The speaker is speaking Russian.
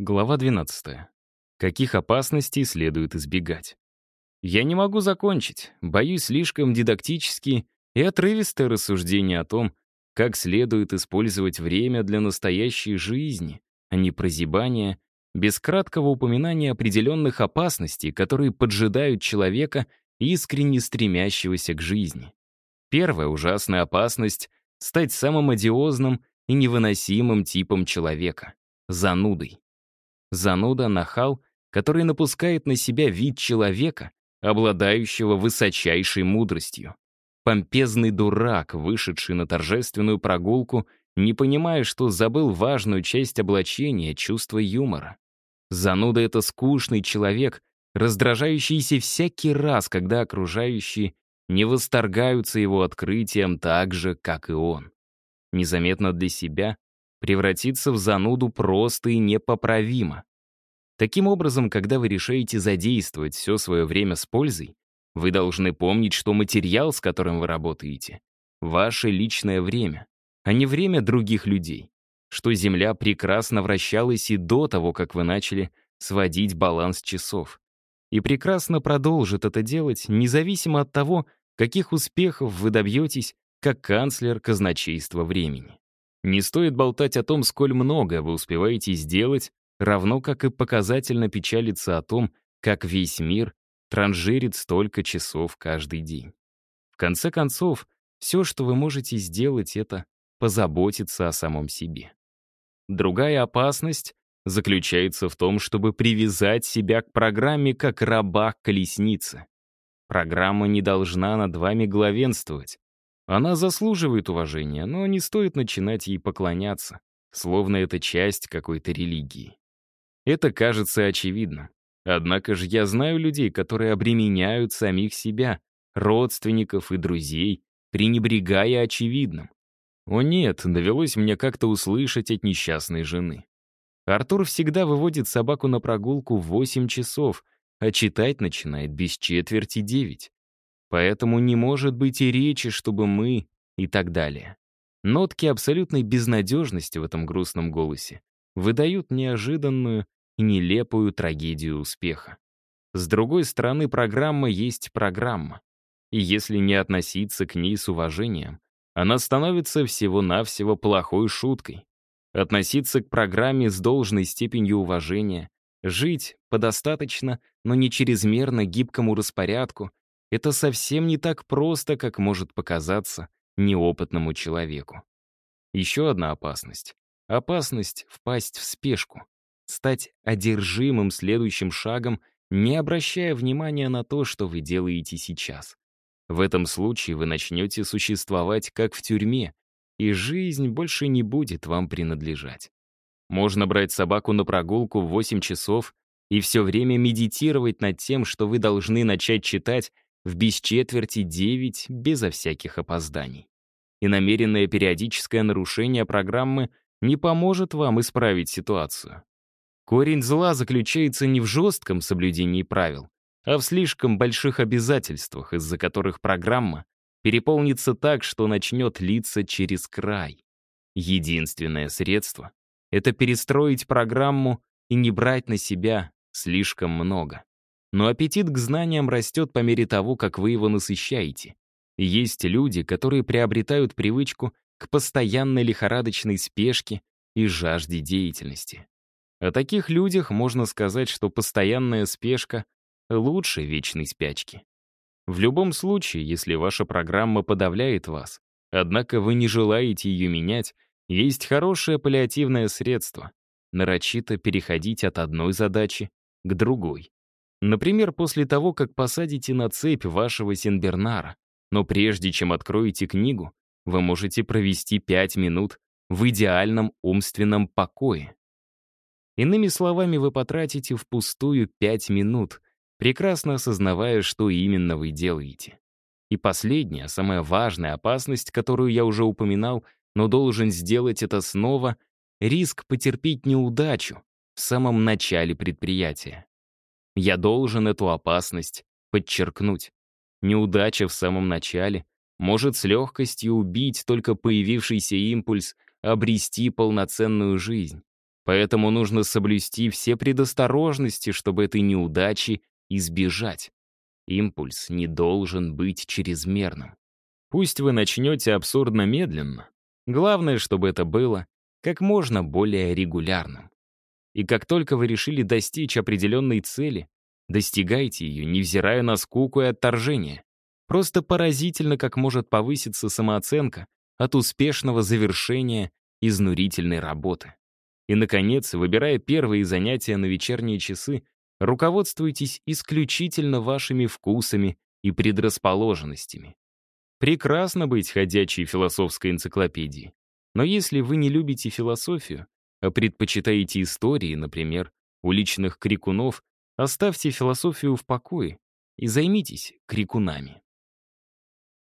Глава 12. Каких опасностей следует избегать? Я не могу закончить, боюсь слишком дидактически и отрывистое рассуждение о том, как следует использовать время для настоящей жизни, а не прозябания, без краткого упоминания определенных опасностей, которые поджидают человека, искренне стремящегося к жизни. Первая ужасная опасность — стать самым одиозным и невыносимым типом человека — занудой. Зануда — нахал, который напускает на себя вид человека, обладающего высочайшей мудростью. Помпезный дурак, вышедший на торжественную прогулку, не понимая, что забыл важную часть облачения, чувства юмора. Зануда — это скучный человек, раздражающийся всякий раз, когда окружающие не восторгаются его открытием так же, как и он. Незаметно для себя превратиться в зануду просто и непоправимо. Таким образом, когда вы решаете задействовать все свое время с пользой, вы должны помнить, что материал, с которым вы работаете, ваше личное время, а не время других людей, что Земля прекрасно вращалась и до того, как вы начали сводить баланс часов. И прекрасно продолжит это делать, независимо от того, каких успехов вы добьетесь как канцлер казначейства времени. Не стоит болтать о том, сколь много вы успеваете сделать, равно как и показательно печалиться о том, как весь мир транжирит столько часов каждый день. В конце концов, все, что вы можете сделать, это позаботиться о самом себе. Другая опасность заключается в том, чтобы привязать себя к программе как раба к колеснице. Программа не должна над вами главенствовать. Она заслуживает уважения, но не стоит начинать ей поклоняться, словно это часть какой-то религии. Это кажется очевидным. Однако же я знаю людей, которые обременяют самих себя, родственников и друзей, пренебрегая очевидным. О нет, довелось мне как-то услышать от несчастной жены. Артур всегда выводит собаку на прогулку в 8 часов, а читать начинает без четверти 9. Поэтому не может быть и речи, чтобы мы и так далее. Нотки абсолютной безнадежности в этом грустном голосе выдают неожиданную и нелепую трагедию успеха. С другой стороны, программа есть программа. И если не относиться к ней с уважением, она становится всего-навсего плохой шуткой. Относиться к программе с должной степенью уважения, жить по достаточно, но не чрезмерно гибкому распорядку это совсем не так просто, как может показаться неопытному человеку. Еще одна опасность. Опасность впасть в спешку, стать одержимым следующим шагом, не обращая внимания на то, что вы делаете сейчас. В этом случае вы начнете существовать как в тюрьме, и жизнь больше не будет вам принадлежать. Можно брать собаку на прогулку в 8 часов и все время медитировать над тем, что вы должны начать читать в без четверти 9 безо всяких опозданий. И намеренное периодическое нарушение программы не поможет вам исправить ситуацию. Корень зла заключается не в жестком соблюдении правил, а в слишком больших обязательствах, из-за которых программа переполнится так, что начнет литься через край. Единственное средство — это перестроить программу и не брать на себя слишком много. Но аппетит к знаниям растет по мере того, как вы его насыщаете. есть люди, которые приобретают привычку к постоянной лихорадочной спешке и жажде деятельности. О таких людях можно сказать, что постоянная спешка лучше вечной спячки. В любом случае, если ваша программа подавляет вас, однако вы не желаете ее менять, есть хорошее паллиативное средство — нарочито переходить от одной задачи к другой. Например, после того, как посадите на цепь вашего Сенбернара. Но прежде чем откроете книгу, вы можете провести пять минут в идеальном умственном покое. Иными словами, вы потратите впустую пять минут, прекрасно осознавая, что именно вы делаете. И последняя, самая важная опасность, которую я уже упоминал, но должен сделать это снова — риск потерпеть неудачу в самом начале предприятия. Я должен эту опасность подчеркнуть. Неудача в самом начале может с легкостью убить только появившийся импульс обрести полноценную жизнь. Поэтому нужно соблюсти все предосторожности, чтобы этой неудачи избежать. Импульс не должен быть чрезмерным. Пусть вы начнете абсурдно медленно, главное, чтобы это было как можно более регулярным. И как только вы решили достичь определенной цели, достигайте ее, невзирая на скуку и отторжение. Просто поразительно, как может повыситься самооценка от успешного завершения изнурительной работы. И, наконец, выбирая первые занятия на вечерние часы, руководствуйтесь исключительно вашими вкусами и предрасположенностями. Прекрасно быть ходячей философской энциклопедией. Но если вы не любите философию, а предпочитаете истории, например, уличных крикунов, оставьте философию в покое и займитесь крикунами.